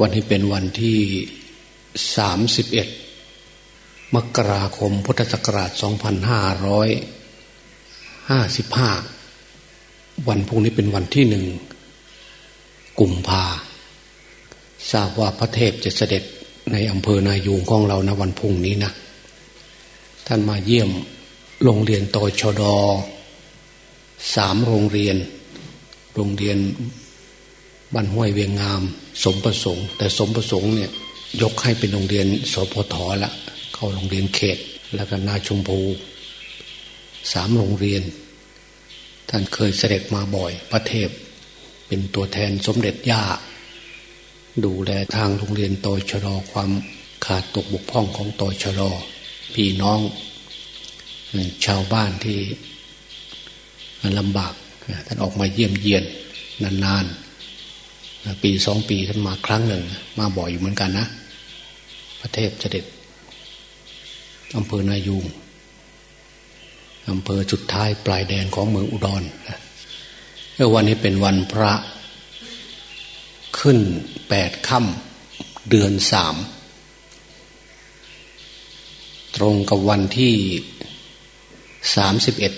วันนี้เป็นวันที่สามสิบเอ็ดมกราคมพุทธศักราชสองพันห้าร้อยห้าสิบห้าวันพุ่งนี้เป็นวันที่หนึ่งกุมภาทราบว่าพระเทพจะเสด็จในอำเภอนายูงของเรานะวันพุ่งนี้นะ ท่านมาเยี่ยมโรงเรียนตชดสามโรงเรียน โรงเรียน บ้านห้วยเวียงงาม สมประสงค์ แต่สมประสงค์เนี่ยยกให้เป็นโรงเรียนสพทละ เข้าโรงเรียนเขต แล้วก็นาชมพูสามโรงเรียน ท่านเคยเสด็จมาบ่อย พระเทพ เป็นตัวแทนสมเด็จย่า ดูแลทางโรงเรียนตชดความขาดตกบกพร่องของตชดพี่น้อง ชาวบ้านที่ลำบากท่านออกมาเยี่ยมเยียนนานๆ ปีสองปีท่านมาครั้งหนึ่ง มาบ่อยอยู่เหมือนกันนะ ประเทศเสด็จอำเภอนายูงอำเภอจุดท้ายปลายแดนของเมืองอุดรแล้ววันนี้เป็นวันพระขึ้นแปดค่ำเดือนสาม ตรงกับวันที่สามสิบเอ็ด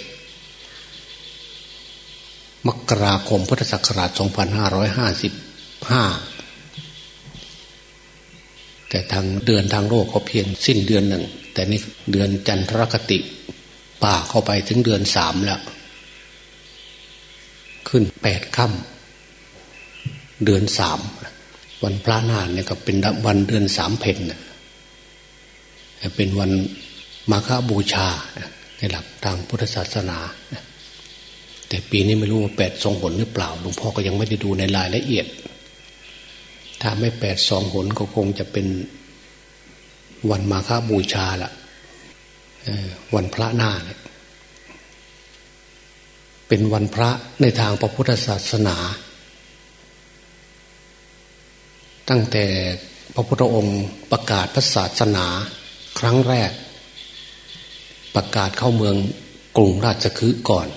มกราคมพุทธศักราช 2555แต่ทางเดือนทางโลกเขาเพียงสิ้นเดือนหนึ่ง แต่นี่เดือนจันทรคติ ป่าเข้าไปถึงเดือนสามแล้ว ขึ้นแปดค่ำเดือนสามวันพระนานเนี่ยก็เป็นวันเดือนสามเพนเป็นวันมาฆบูชา ในหลักทางพุทธศาสนา แต่ปีนี้ไม่รู้ว่าแปดสองหนหรือเปล่าหลวงพ่อก็ยังไม่ได้ดูในรายละเอียด ถ้าไม่แปดสองหนก็คงจะเป็นวันมาฆบูชาละวันพระหน้าเนี่ยเป็นวันพระในทางพระพุทธศาสนา ตั้งแต่พระพุทธองค์ประกาศพระศาสนาครั้งแรก ประกาศเข้าเมืองกรุงราชคฤห์ก่อน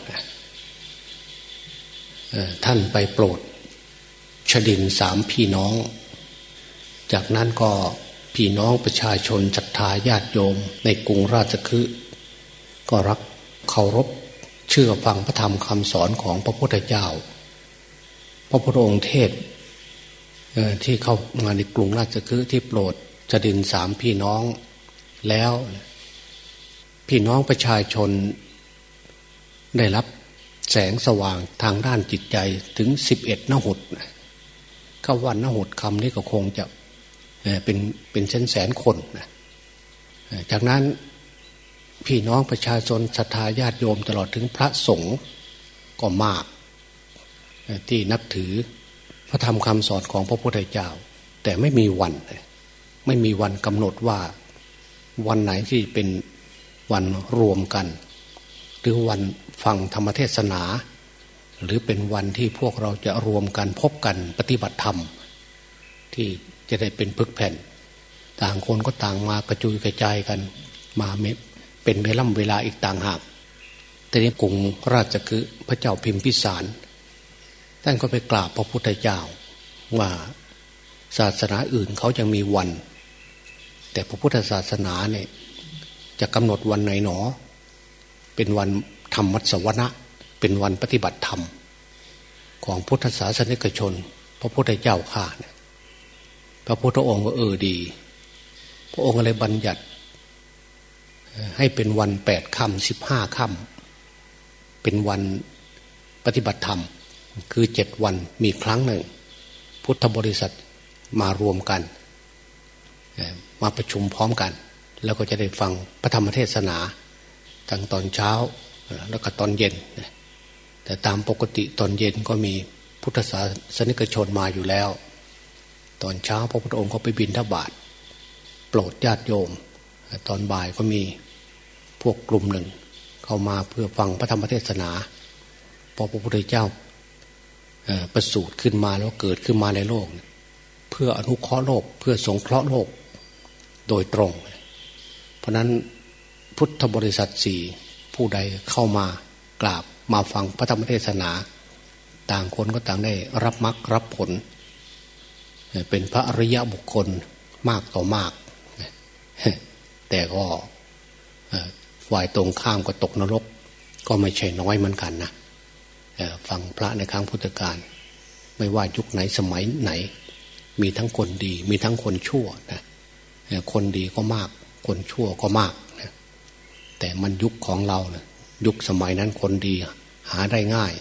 ท่านไปโปรด ชดินสามพี่น้อง จากนั้นก็พี่น้องประชาชนศรัทธาญาติโยมในกรุงราชคฤห์ก็รักเคารพเชื่อฟังพระธรรมคำสอนของพระพุทธเจ้า พระพุทธองค์เทศที่เข้ามาในกรุงราชคฤห์ที่โปรดชดินสามพี่น้องแล้ว พี่น้องประชาชนได้รับแสงสว่างทางด้านจิตใจถึงสิบเอ็ดนหุด คำว่านหุดคำนี้ก็คงจะเป็นเป็นแสนแสนคนจากนั้นพี่น้องประชาชนศรัทธาญาติโยมตลอดถึงพระสงฆ์ก็มาก ที่นับถือพระธรรมคำสอนของพระพุทธเจ้า แต่ไม่มีวัน ไม่มีวันกำหนดว่าวันไหนที่เป็นวันรวมกัน หรือวันฟังธรรมเทศนา หรือเป็นวันที่พวกเราจะรวมกันพบกันปฏิบัติธรรม ที่จะได้เป็นพึกแผ่น ต่างคนก็ต่างมากระจุยกระจายกัน มาเมเป็นเวล่ำเวลาอีกต่างหากแต่นี้กรุงราชคือพระเจ้าพิมพิสารท่านก็ไปกราบพระพุทธเจ้า ว่าศาสนาอื่นเขายังมีวัน แต่พระพุทธศาสนาเนี่ยจะกำหนดวันไหนหนอ เป็นวันธรรมวัสวนะ เป็นวันปฏิบัติธรรม ของพุทธศาสนิกชน พระพุทธเจ้าข่าเนี่ยพระพุทธองค์ก็เออดี พระองค์อะไรบัญญัติ ให้เป็นวันแปดค่ำสิบห้าค่ำเป็นวันปฏิบัติธรรม คือเจ็ดวันมีครั้งหนึ่ง พุทธบริษัทมารวมกัน มาประชุมพร้อมกัน แล้วก็จะได้ฟังพระธรรมเทศนา ทั้งตอนเช้าแล้วก็ตอนเย็น แต่ตามปกติตอนเย็นก็มีพุทธศาสนิกชนมาอยู่แล้ว ตอนเช้าพระพุทธองค์ก็ไปบินทบาทโปรดญาติโยม ตอนบ่ายก็มีพวกกลุ่มหนึ่ง เข้ามาเพื่อฟังพระธรรมเทศนาพอพระพุทธเจ้าประสูติขึ้นมาแล้วเกิดขึ้นมาในโลก เพื่ออนุเคราะห์โลกเพื่อสงเคราะห์โลกโดยตรง เพราะนั้นพุทธบริษัทสี่ผู้ใดเข้ามากราบ มาฟังพระธรรมเทศนา ต่างคนก็ต่างได้รับมรรครับผล เป็นพระอริยะบุคคลมากต่อมาก แต่ก็ฝ่ายตรงข้ามก็ตกนรก ก็ไม่ใช่น้อยเหมือนกันนะฟังพระในครั้งพุทธกาลไม่ว่ายุคไหนสมัยไหน มีทั้งคนดี มีทั้งคนชั่วนะคนดีก็มาก คนชั่วก็มากนะแต่มันยุคของเรานะยุคสมัยนั้นคนดี หาได้ง่าย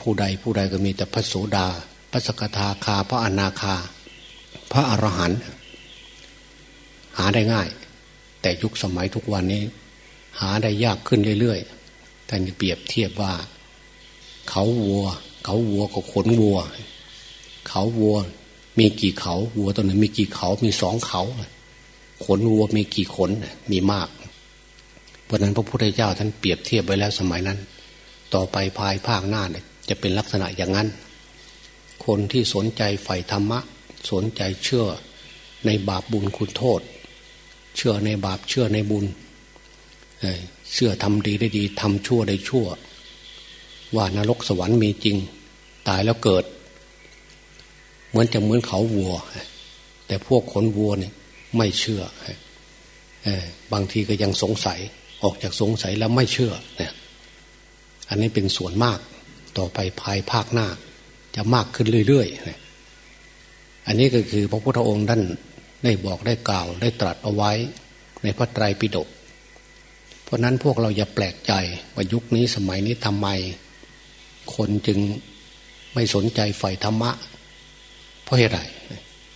ผู้ใดผู้ใดก็มีแต่พระโสดา พระสกทาคา พระอนาคา พระอรหันต์หาได้ง่าย แต่ยุคสมัยทุกวันนี้ หาได้ยากขึ้นเรื่อยๆท่านเปรียบเทียบว่า เขาวัว เขาวัวกับขนวัว เขาวัว มีกี่เขา วัวตัวหนึ่งมีกี่เขา มีสองเขาขนวัวมีกี่ขน มีมาก เพราะนั้นพระพุทธเจ้าท่านเปรียบเทียบไว้แล้วสมัยนั้น ต่อไปภายภาคหน้าเนี่ยจะเป็นลักษณะอย่างนั้น คนที่สนใจใฝ่ธรรมะ สนใจเชื่อในบาปบุญคุณโทษ เชื่อในบาปเชื่อในบุญเชื่อทำดีได้ดีทำชั่วได้ชั่ว ว่านรกสวรรค์มีจริง ตายแล้วเกิด เหมือนจะเหมือนเขาวัว แต่พวกขนวัวเนี่ยไม่เชื่อบางทีก็ยังสงสัย ออกจากสงสัยแล้วไม่เชื่อเนี่ยอันนี้เป็นส่วนมากต่อไปภายภาคหน้า จะมากขึ้นเรื่อยๆอันนี้ก็คือพระพุทธองค์ท่านได้บอกได้กล่าวได้ตรัสเอาไว้ในพระไตรปิฎกเพราะนั้นพวกเราอย่าแปลกใจว่ายุคนี้สมัยนี้ทำไม คนจึงไม่สนใจใฝ่ธรรมะ เพราะเหตุไร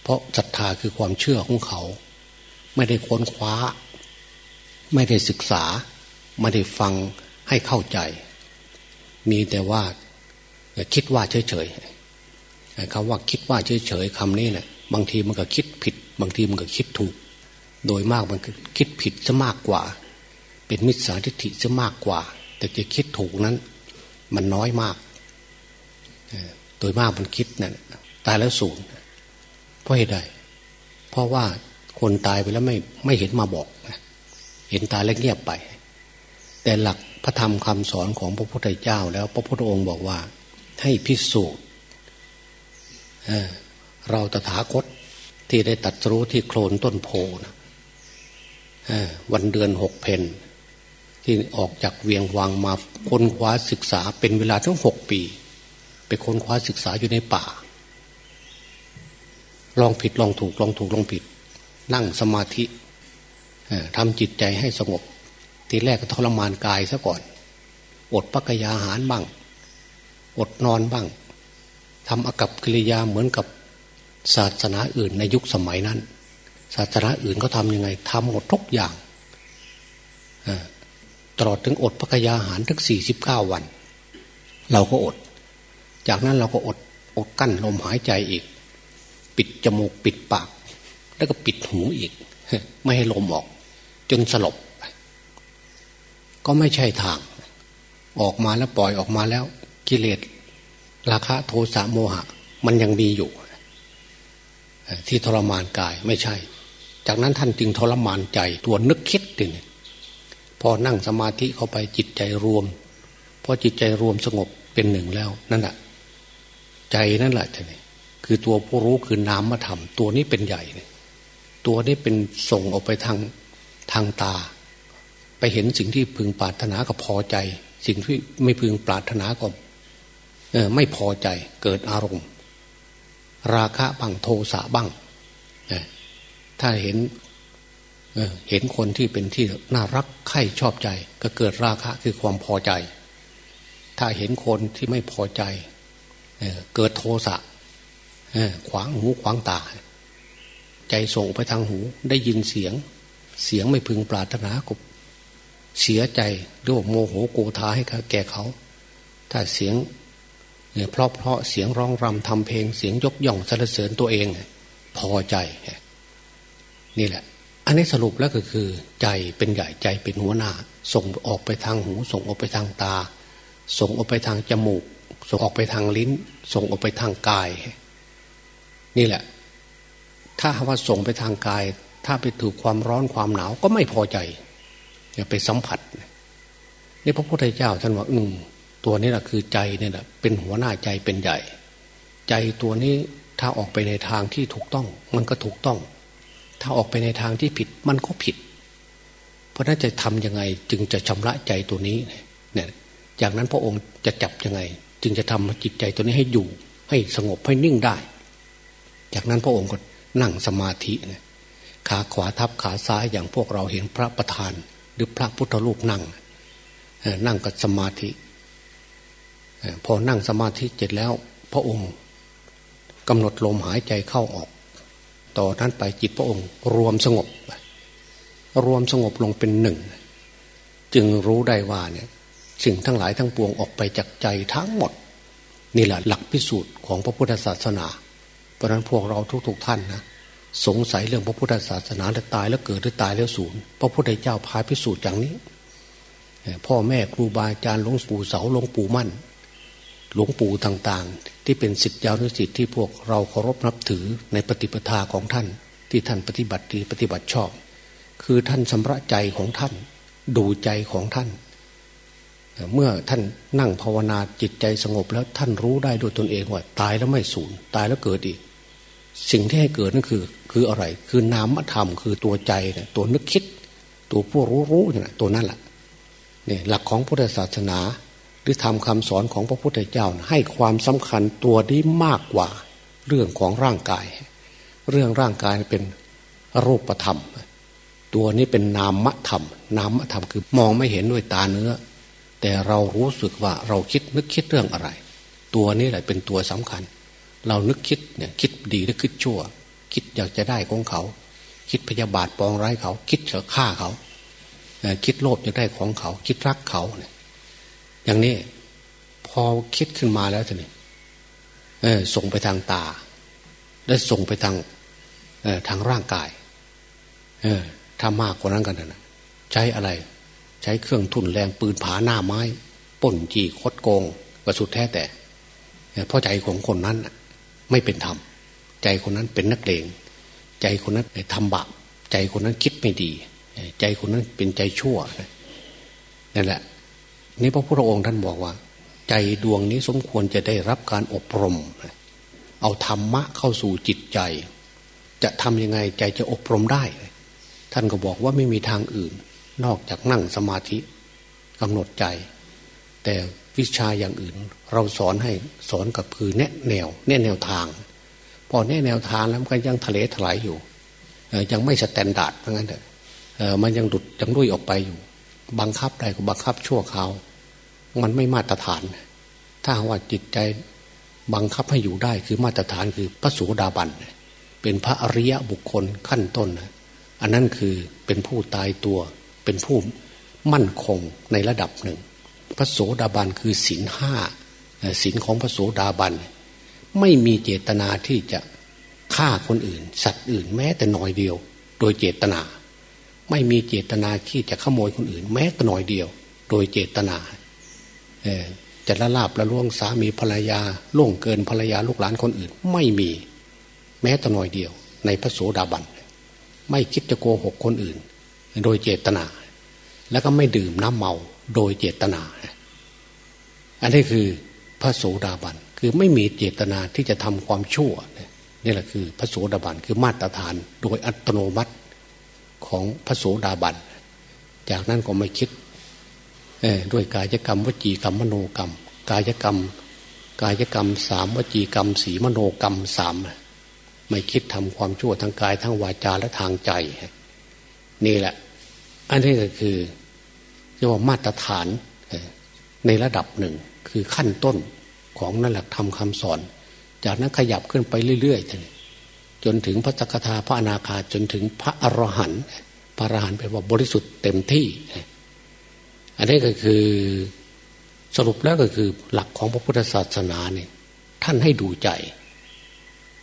เพราะศรัทธาคือความเชื่อของเขา ไม่ได้ค้นคว้า ไม่ได้ศึกษา ไม่ได้ฟังให้เข้าใจ มีแต่ว่าคิดว่าเฉยๆคำว่าคิดว่าเฉยๆคำนี้เนะี่ยบางทีมันก็คิดผิด บางทีมันก็คิดถูก โดยมากมันคิดผิดจะมากกว่า เป็นมิจฉาทิฏฐิจะมากกว่า แต่จะคิดถูกนั้น มันน้อยมาก โดยมากมันคิดนะ่ะตายแล้วศูนย์เพราะเหตุใดเพราะว่าคนตายไปแล้วไม่ไม่เห็นมาบอก เห็นตาแล้วเงียบไป แต่หลักพระธรรมคำสอนของพระพุทธเจ้า แล้วพระพุทธองค์บอกว่า ให้พิสูจน์เราตถาคตที่ได้ตัดรู้ที่โคลนต้นโพนะวันเดือนหกเพนที่ออกจากเวียงวังมาค้นคว้าศึกษาเป็นเวลาทั้งหกปี ไปค้นคว้าศึกษาอยู่ในป่า ลองผิดลองถูกลองถูกลองผิด นั่งสมาธิ ทำจิตใจให้สงบ ทีแรกก็ทรมานกายซะก่อน อดปักยาหารบ้าง อดนอนบ้างทำอากับกิริยาเหมือนกับศาสนาอื่นในยุคสมัยนั้น ศาสนาอื่นเขาทำยังไงทำหมดทุกอย่างตลอดถึงอดปักยาหารทั้งสี่สิบเก้าวัน เราก็อด จากนั้นเราก็อดอดกั้นลมหายใจอีก ปิดจมูกปิดปาก แล้วก็ปิดหูอีก ไม่ให้ลมออก จนสลบ ก็ไม่ใช่ทาง ออกมาแล้วปล่อยออกมาแล้ว กิเลสราคะโทสะโมหะ มันยังมีอยู่ ที่ทรมานกายไม่ใช่ จากนั้นท่านจึงทรมานใจตัวนึกคิดติเนี่ยพอนั่งสมาธิเข้าไปจิตใจรวมพอจิตใจรวมสงบเป็นหนึ่งแล้ว นั่นแหะใจนั่นแหละท่านคือตัวผู้รู้คือนามธรรม ตัวนี้เป็นใหญ่ ตัวนี้เป็นส่งออกไปทาง ทางตา ไปเห็นสิ่งที่พึงปรารถนาก็พอใจ สิ่งที่ไม่พึงปรารถนาก็ไม่พอใจเกิดอารมณ์ ราคะบ้างโทสะบ้างถ้าเห็นเห็นคนที่เป็นที่น่ารักใคร่ชอบใจ ก็เกิดราคะคือความพอใจ ถ้าเห็นคนที่ไม่พอใจเกิดโทสะขวางหูขวางตา ใจส่งไปทางหูได้ยินเสียง เสียงไม่พึงปรารถนาก็เสียใจหรือว่าโมโหโกธาให้แก่เขา ถ้าเสียงเนี่ยเพราะเพราะเสียงร้องรำทำเพลงเสียงยกย่องสรรเสริญตัวเอง พอใจ นี่แหละ อันนี้สรุปแล้วก็คือ ใจเป็นใหญ่ใจเป็นหัวหน้า ส่งออกไปทางหู ส่งออกไปทางตา ส่งออกไปทางจมูก ส่งออกไปทางลิ้น ส่งออกไปทางกาย นี่แหละ ถ้าว่าส่งไปทางกาย ถ้าไปถูกความร้อนความหนาวก็ไม่พอใจ อย่าไปสัมผัสนี่พระพุทธเจ้าท่านว่าอืมตัวนี้แหละคือใจเนี่ยแหละเป็นหัวหน้าใจเป็นใหญ่ ใจตัวนี้ถ้าออกไปในทางที่ถูกต้อง มันก็ถูกต้อง ถ้าออกไปในทางที่ผิดมันก็ผิด เพราะนั้นจะทำยังไงจึงจะชำระใจตัวนี้เนี่ยจากนั้นพระองค์จะจับยังไง จึงจะทำจิตใจตัวนี้ให้อยู่ ให้สงบให้นิ่งได้ จากนั้นพระองค์ก็นั่งสมาธินะ ขาขวาทับขาซ้ายอย่างพวกเราเห็นพระประธาน หรือพระพุทธรูปนั่ง นั่งกับสมาธิ พอนั่งสมาธิเสร็จแล้ว พระองค์กำหนดลมหายใจเข้าออก ต่อนั้นไปจิตพระองค์ รวมสงบ รวมสงบลงเป็นหนึ่ง จึงรู้ได้ว่าเนี่ยสิ่งทั้งหลายทั้งปวงออกไปจากใจทั้งหมด นี่แหละหลักพิสูจน์ของพระพุทธศาสนา เพราะนั้นพวกเราทุกๆทท่านนะ สงสัยเรื่องพระพุทธศาสนาจะตายแล้วเกิดหรือตายแล้วสูญพระพุทธเจ้าพาพิสูจน์อย่างนี้ พ่อแม่ครูบาอาจารย์หลวงปู่เสาหลวงปู่มั่น หลวงปู่ต่างๆ ที่เป็นสิทธิยาวนุสิทธิที่พวกเราเคารพนับถือในปฏิปทาของท่าน ที่ท่านปฏิบัติดีปฏิบัติชอบ คือท่านชำระใจของท่าน ดูใจของท่าน เมื่อท่านนั่งภาวนาจิตใจสงบแล้วท่านรู้ได้ด้วยตนเองว่าตายแล้วไม่สูญตายแล้วเกิดอีก สิ่งที่ให้เกิดนั่นคือ คืออะไร คือนามธรรม คือตัวใจเนี่ยตัวนึกคิด ตัวผู้รู้รู้เนี่ยตัวนั่นแหละเนี่ยหลักของพุทธศาสนา หรือทำคำสอนของพระพุทธเจ้า ให้ความสำคัญตัวนี้มากกว่าเรื่องของร่างกาย เรื่องร่างกายเป็นรูปธรรม ตัวนี้เป็นนามธรรม นามธรรมคือมองไม่เห็นด้วยตาเนื้อ แต่เรารู้สึกว่าเราคิดนึกคิดเรื่องอะไร ตัวนี้แหละเป็นตัวสำคัญ เรานึกคิดเนี่ยคิดดีหรือคิดชั่ว คิดอยากจะได้ของเขา คิดพยาบาทปองร้ายเขา คิดจะฆ่าเขา คิดโลภอยากได้ของเขา คิดรักเขาเนี่ยอย่างนี้พอคิดขึ้นมาแล้วทีนี้ส่งไปทางตา และส่งไปทางทางร่างกายถ้ามากกว่านั้นกันนะใช้อะไร ใช้เครื่องทุนแรงปืนผาหน้าไม้ป่นจีคดโกงก็สุดแท้แต่เพราะใจของคนนั้น ไม่เป็นธรรม ใจคนนั้นเป็นนักเลงใจคนนั้นทำบาปใจคนนั้นคิดไม่ดี ใจคนนั้นเป็นใจชั่วนั่นแหละนี่พระพุทธองค์ท่านบอกว่า ใจดวงนี้สมควรจะได้รับการอบรม เอาธรรมะเข้าสู่จิตใจ จะทำยังไงใจจะอบรมได้ ท่านก็บอกว่าไม่มีทางอื่น นอกจากนั่งสมาธิกำหนดใจ แต่ วิชาอย่างอื่น เราสอนให้สอนกับคือแนะแนว แนะแนวทาง พอแนะแนวทางแล้วมันยังทะเลถลายอยู่ยังไม่ standard เพราะงั้นเถอะมันยังดุดยังดุยออกไปอยู่ บังคับได้ก็บังคับชั่วคราว มันไม่มาตรฐาน ถ้าว่าจิตใจบังคับให้อยู่ได้คือมาตรฐานคือพระโสดาบันเป็นพระอริยะบุคคลขั้นต้น อันนั้นคือเป็นผู้ตายตัว เป็นผู้มั่นคงในระดับหนึ่ง พระโสดาบันคือศีลห้าศีลของพระโสดาบัน ไม่มีเจตนาที่จะฆ่าคนอื่น สัตว์อื่นแม้แต่หน่อยเดียว โดยเจตนา ไม่มีเจตนาที่จะขโมยคนอื่น แม้แต่หน่อยเดียว โดยเจตนาจะละลาบละล่วงสามีภรรยาล่วงเกินภรรยาลูกหลานคนอื่น ไม่มีแม้แต่หน่อยเดียว ในพระโสดาบันไม่คิดจะโกหกคนอื่น โดยเจตนา แล้วก็ไม่ดื่มน้ำเมา โดยเจตนา อันนี้คือพระโสดาบันคือไม่มีเจตนาที่จะทำความชั่วนี่แหละคือพระโสดาบันคือมาตรฐานโดยอัตโนมัติของพระโสดาบันจากนั้นก็ไม่คิดด้วยกายกรรมวจีกรรมมโนกรรม กายกรรม กายกรรมสามวจีกรรมสีมโนกรรมสามไม่คิดทำความชั่วทางกายทั้งวาจาและทางใจ นี่แหละ อันนี้ก็คือ รียกว่ามาตรฐานในระดับหนึ่งคือขั้นต้นของนั่นแหละทำคำสอน จากนั้นขยับขึ้นไปเรื่อยๆจนถึงพระจักทาพระอนาคาจนถึงพระอรหันต์พระอรหันต์แปลว่าบริสุทธิ์เต็มที่ อันนี้ก็คือสรุปแล้วก็คือหลักของพระพุทธศาสนาเนี่ยท่านให้ดูใจ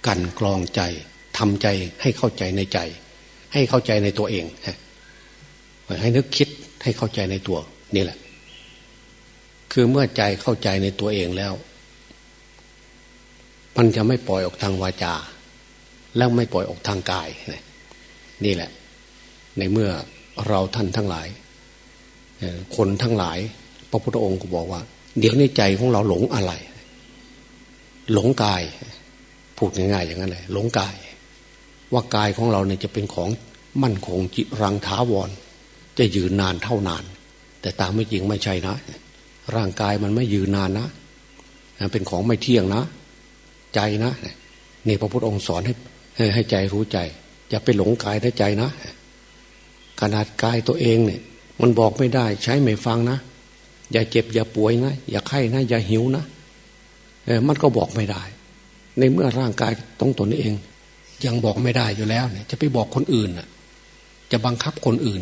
กันกรองใจทำใจให้เข้าใจในใจ ให้เข้าใจในตัวเอง ให้นึกคิดให้เข้าใจในตัวนี่แหละ คือเมื่อใจเข้าใจในตัวเองแล้ว มันจะไม่ปล่อยออกทางวาจา แล้วไม่ปล่อยออกทางกายนี่แหละ ในเมื่อเราท่านทั้งหลาย คนทั้งหลาย พระพุทธองค์ก็บอกว่า เดี๋ยวในใจของเราหลงอะไร หลงกาย พูดง่ายๆอย่างนั้นเลยหลงกาย ว่ากายของเราเนี่ยจะเป็นของมั่นคงจิรังท้าวร จะยืนนานเท่านาน แต่ตามไม่จริงไม่ใช่นะ ร่างกายมันไม่ยืนนานนะเป็นของไม่เที่ยงนะ ใจนะนี่พระพุทธองค์สอนให้ให้ใจรู้ใจ อย่าไปหลงกายในใจนะขนาดกายตัวเองเนี่ย มันบอกไม่ได้ใช้ไม่ฟังนะ อย่าเจ็บอย่าป่วยนะ อย่าไข้นะ อย่าหิวนะเออมันก็บอกไม่ได้ ในเมื่อร่างกายตรงตนเอง ยังบอกไม่ได้อยู่แล้วเนี่ย จะไปบอกคนอื่นอะ จะบังคับคนอื่น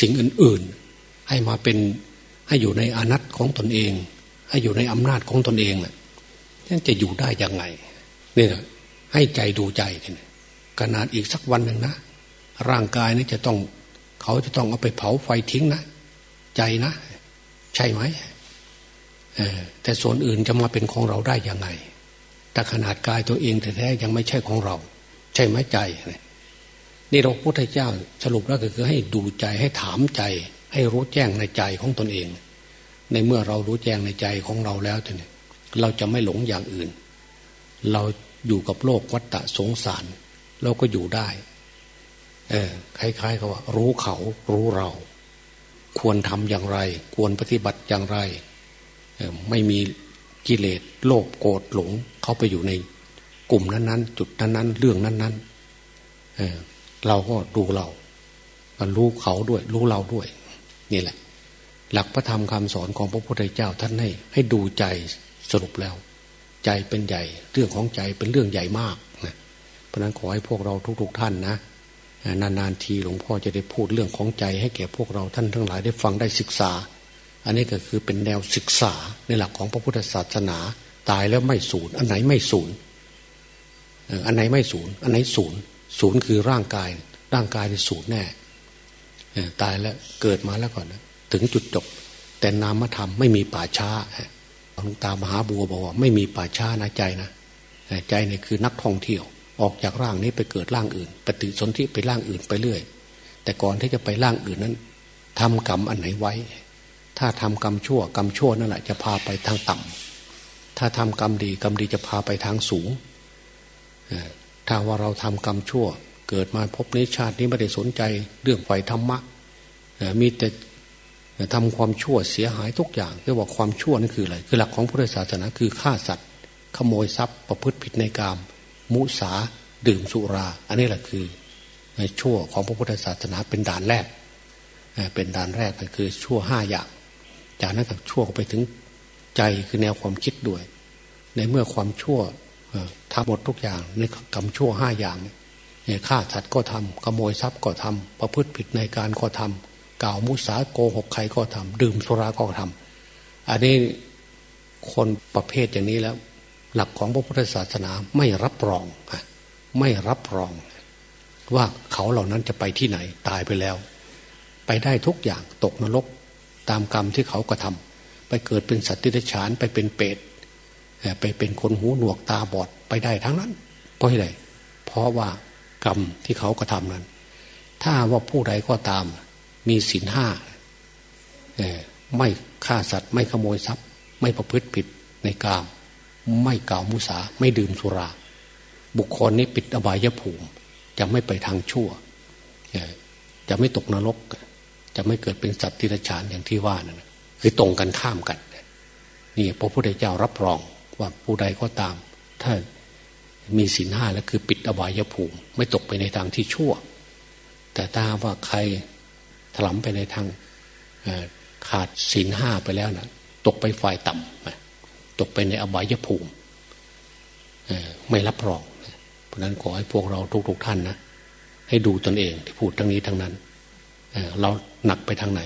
สิ่งอื่น ๆ ให้มาเป็นให้อยู่ในอนัตของตนเอง ให้อยู่ในอำนาจของตนเองน่ะยังจะอยู่ได้ยังไงนี่นะให้ใจดูใจเนี่ยขนาดอีกสักวันหนึ่งนะร่างกายนี่จะต้อง เขาจะต้องเอาไปเผาไฟทิ้งนะใจนะ ใช่ไหมแต่ส่วนอื่นจะมาเป็นของเราได้ยังไงแต่ขนาดกายตัวเองแท้ๆยังไม่ใช่ของเรา ใช่ไหมใจนี่ นี่เราพุทธเจ้าสรุปแล้วก็คือให้ดูใจให้ถามใจ ให้รู้แจ้งในใจของตนเอง ในเมื่อเรารู้แจ้งในใจของเราแล้วเนี่ยเราจะไม่หลงอย่างอื่น เราอยู่กับโลกวัฏฏะสงสาร เราก็อยู่ได้ เออคล้ายๆกับว่า รู้เขารู้เรา ควรทำอย่างไร ควรปฏิบัติอย่างไร ไม่มีกิเลสโลภโกรธหลง เข้าไปอยู่ในกลุ่มนั้นๆ จุดนั้นๆ เรื่องนั้นๆ เราก็ดูเรารู้เขาด้วย รู้เราด้วย นี่แหละ หลักพระธรรมคำสอนของพระพุทธเจ้าท่านให้ ให้ดูใจสรุปแล้ว ใจเป็นใหญ่ เรื่องของใจเป็นเรื่องใหญ่มากนะเพราะนั้นขอให้พวกเราทุกๆท่านนะนานๆทีหลวงพ่อจะได้พูดเรื่องของใจ ให้แก่พวกเราท่านทั้งหลายได้ฟังได้ศึกษา อันนี้ก็คือเป็นแนวศึกษาในหลักของพระพุทธศาสนา ตายแล้วไม่สูญอันไหนไม่สูญอันไหนไม่สูญอันไหนสูญ ศูนย์คือร่างกาย ร่างกายในศูนย์แน่ตายแล้วเกิดมาแล้วก่อนนะถึงจุดจบ แต่นามธรรมไม่มีป่าช้าหลวงตามหาบัวบอกว่าไม่มีป่าช้านะใจนะใจเนี่ยคือนักท่องเที่ยว ออกจากร่างนี้ไปเกิดร่างอื่น ปฏิสนธิไปร่างอื่นไปเรื่อย แต่ก่อนที่จะไปร่างอื่นนั้นทำกรรมอันไหนไว้ ถ้าทำกรรมชั่วกรรมชั่วนั่นแหละจะพาไปทางต่ำถ้าทำกรรมดีกรรมดีจะพาไปทางสูง ถ้าว่าเราทำกรรมชั่ว เกิดมาพบนี้ชาตินี้ไม่ได้สนใจเรื่องไฟธรรมะมีแต่ทำความชั่วเสียหายทุกอย่างเรียกว่าความชั่วนั่นคืออะไรคือหลักของพุทธศาสนาคือฆ่าสัตว์ ขโมยทรัพย์ ประพฤติผิดในกาม มุสาดื่มสุรา อันนี้แหละคือในชั่วของพระพุทธศาสนาเป็นด่านแรก เป็นด่านแรกก็คือชั่วห้าอย่าง จากนั้นก็ชั่วไปถึงใจคือแนวความคิดด้วย ในเมื่อความชั่ว ทำหมดทุกอย่างในกรรมชั่วห้าอย่างเนี่ยฆ่าสัตว์ก็ทำขโมยทรัพย์ก็ทำประพฤติผิดในการก็ทำกล่าวมุสาโกหกใครก็ทำดื่มสุราก็ทำอันนี้คนประเภทอย่างนี้แล้ว หลักของพระพุทธศาสนาไม่รับรองไม่รับรอง ว่าเขาเหล่านั้นจะไปที่ไหนตายไปแล้ว ไปได้ทุกอย่างตกนรก ตามกรรมที่เขากระทาไปเกิดเป็นสัตว์ที่ฉานไปเป็นเปรต ไปเป็นคนหูหนวกตาบอดไปได้ทั้งนั้น เพราะอะไรเพราะว่ากรรมที่เขากระทำนั้น ถ้าว่าผู้ใดก็ตาม มีศีลห้าไม่ฆ่าสัตว์ ไม่ขโมยทรัพย์ ไม่ประพฤติผิดในกาม ไม่กล่าวมุสาไม่ดื่มสุรา บุคคลนี้ปิดอบายภูมิ จะไม่ไปทางชั่ว จะไม่ตกนรก จะไม่เกิดเป็นสัตว์ที่ระชานอย่างที่ว่านั่นคือตรงกันข้ามกัน นี่พระพุทธเจ้ารับรอง ว่าผู้ใดก็ตาม ถ้ามีศีลห้าแล้วคือปิดอบายภูมิ ไม่ตกไปในทางที่ชั่ว แต่ถ้าว่าใครถลำไปในทางขาดศีลห้าไปแล้วนะตกไปฝ่ายต่ำตกไปในอบายภูมิไม่รับรองเพราะนั้นขอให้พวกเราทุกๆทท่านนะให้ดูตนเองที่พูดทั้งนี้ทั้งนั้น เราหนักไปทางไหน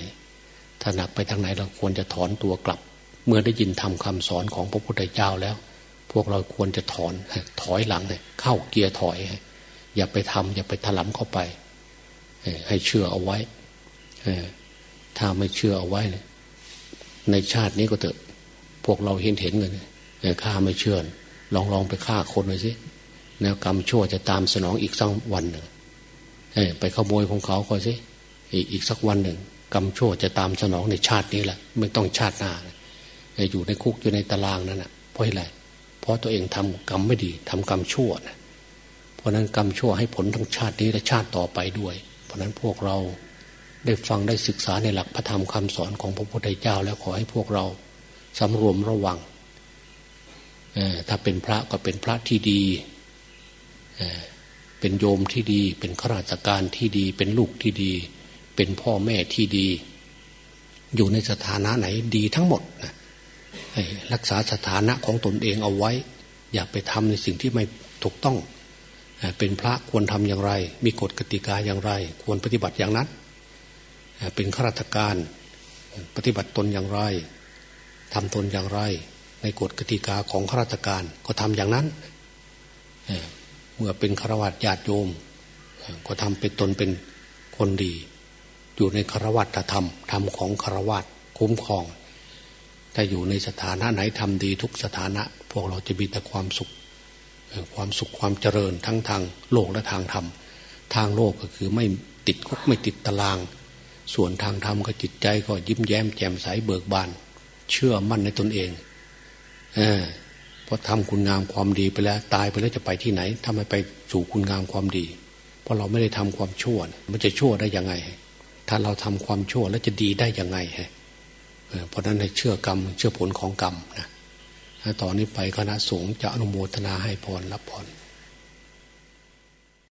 ถ้าหนักไปทางไหนเราควรจะถอนตัวกลับ เมื่อได้ยินทำคำสอนของพระพุทธเจ้าแล้ว พวกเราควรจะถอนถอยหลังเข้าเกียร์ถอย อย่าไปทำอย่าไปถลำเข้าไป ให้เชื่อเอาไว้ถ้าไม่เชื่อเอาไว้ในชาตินี้ก็เถอะ พวกเราเห็นเห็นกันฆ่าไม่เชื่อลองลองไปฆ่าคนเลยสิแนวกรรมชั่วจะตามสนองอีกสักวันหนึ่งไปขโมยของเขาก็สิอีกสักวันหนึ่งกรรมชั่วจะตามสนองในชาตินี้แหละไม่ต้องชาติหน้า อยู่ในคุกอยู่ในตารางนั่นแหะเพราะอะไรเพราะตัวเองทำกรรมไม่ดีทำกรรมชั่วนะเพราะนั้นกรรมชั่วให้ผลทั้งชาตินี้และชาติต่อไปด้วย เพราะนั้นพวกเราได้ฟังได้ศึกษาในหลักพระธรรมคำสอนของพระพุทธเจ้า แล้วขอให้พวกเราสำรวมระวังถ้าเป็นพระก็เป็นพระที่ดีเป็นโยมที่ดี เป็นข้าราชการที่ดี เป็นลูกที่ดี เป็นพ่อแม่ที่ดี อยู่ในสถานะไหนดีทั้งหมดนะ รักษาสถานะของตนเองเอาไว้ อย่าไปทำในสิ่งที่ไม่ถูกต้อง เป็นพระควรทำอย่างไร มีกฎกติกาอย่างไร ควรปฏิบัติอย่างนั้น เป็นข้าราชการปฏิบัติตนอย่างไรทำตนอย่างไร ในกฎกติกาของข้าราชการก็ทำอย่างนั้น เมื่อเป็นฆราวาสญาติโยม ก็ทำเป็นตนเป็นคนดี อยู่ในฆราวาสธรรมธรรมของฆราวาสคุ้มครอง ถ้าอยู่ในสถานะไหนทำดีทุกสถานะ พวกเราจะมีแต่ความสุข ความสุขความเจริญทั้งทางโลกและทางธรรม ทางโลกก็คือไม่ติดคุกไม่ติดตาราง ส่วนทางธรรมก็จิตใจก็ยิ้มแย้มแจ่มใสเบิกบาน เชื่อมั่นในตนเองเออพอทำคุณงามความดีไปแล้วตายไปแล้วจะไปที่ไหนทำไมไปสู่คุณงามความดี เพราะเราไม่ได้ทำความชั่ว มันจะชั่วได้ยังไง ถ้าเราทำความชั่วแล้วจะดีได้ยังไงฮะ เพราะนั้นให้เชื่อกรรม เชื่อผลของกรรมนะตอนนี้ไปคณะสงฆ์จะอนุโมทนาให้พรรับพร